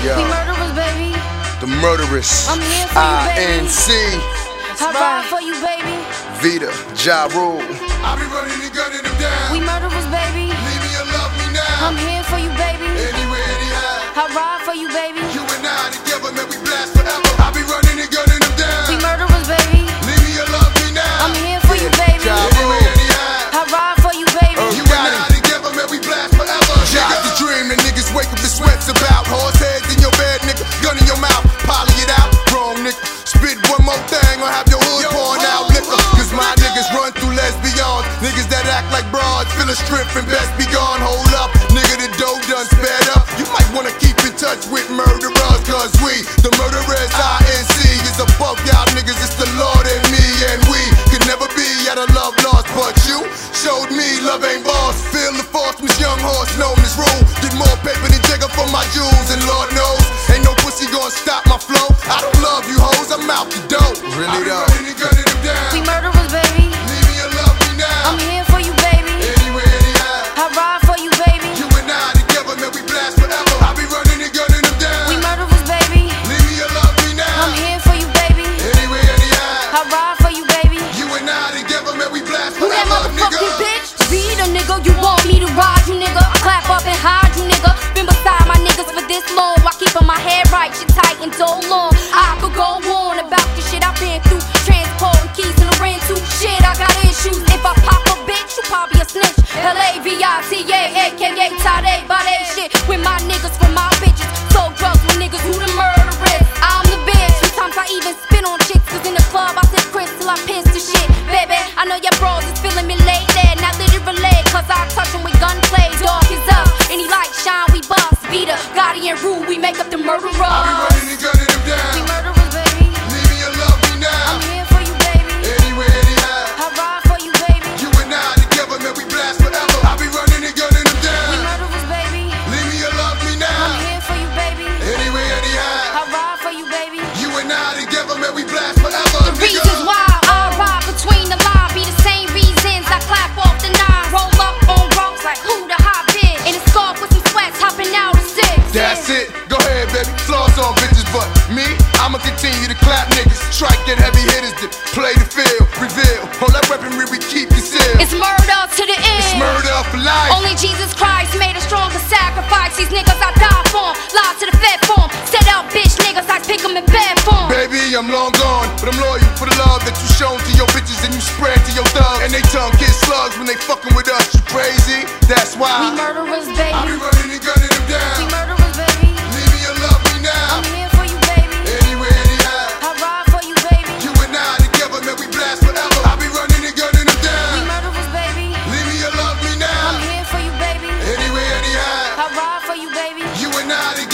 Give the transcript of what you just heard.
Yeah. We murderers, baby. The murderous. I'm here for you, baby. INC. I ride for you, baby. Vita. Ja Rule. I be running and gunning them down. We murderers, baby. Leave me or love me now. I'm here for you, baby. Anywhere, anyhow. I ride for you, baby. That act like broads, feeling strength and best be gone. Hold up, nigga, the dough done sped up. You might wanna keep in touch with murderers, cause we, the murderers, INC, is above y'all niggas. It's the Lord and me, and we could never be at a love lost. But you showed me love ain't boss. Feel the force, Miss Young Horse, known as rule. Get more paper than Jagger for my jewels, and Lord knows, ain't no pussy gonna stop my flow. I don't love you hoes, I'm out the door. Really though. Me to ride you, nigga. Clap up and hide you, nigga. Been beside my niggas for this long. While keeping my head right, shit tight and so long. I could go on about the shit I've been through. Transporting keys in the rent to shit. I got issues. If I pop a bitch, you probably a snitch. L A V I T A, aka Tade, by that shit. With my niggas, for my bitches. So drugs with niggas who the murderers. On bitches, but me, I'ma continue to clap niggas. Strike get heavy hitters to play the field, reveal. All that weaponry we keep concealed. It's murder to the end. It's murder for life. Only Jesus Christ made a stronger sacrifice. These niggas I die for, Lie to the fed form. Set out bitch niggas, I pick pick 'em in bed form. Baby, I'm long gone, but I'm loyal for the love that you shown to your bitches and you spread to your thugs. And they tongue get slugs when they fucking with us. You crazy? That's why. We murder not